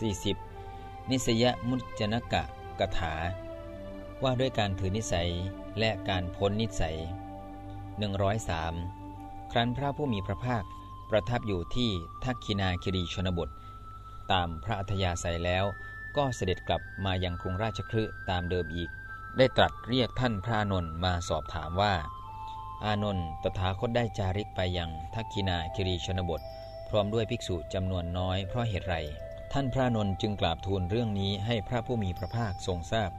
40 นิสยมุจนกะกถา ว่าด้วยการถือนิสัยและการพ้นนิสัย 103 ครั้นพระผู้มีพระภาคประทับอยู่ที่ทักคินาคิรีชนบท ตามพระอัธยาศัยแล้วก็เสด็จกลับมายังกรุงราชคฤห์ตามเดิมอีก ได้ตรัสเรียกท่านพระนนท์มาสอบถามว่า อานนท์ตถาคตได้จาริกไปยังทักคินาคิรีชนบท พร้อมด้วยภิกษุจำนวนน้อยเพราะเหตุไร ท่านพระนนท์จึงกราบทูลเรื่องนี้ให้พระผู้มีพระภาคทรงทราบ